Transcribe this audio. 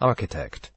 architect.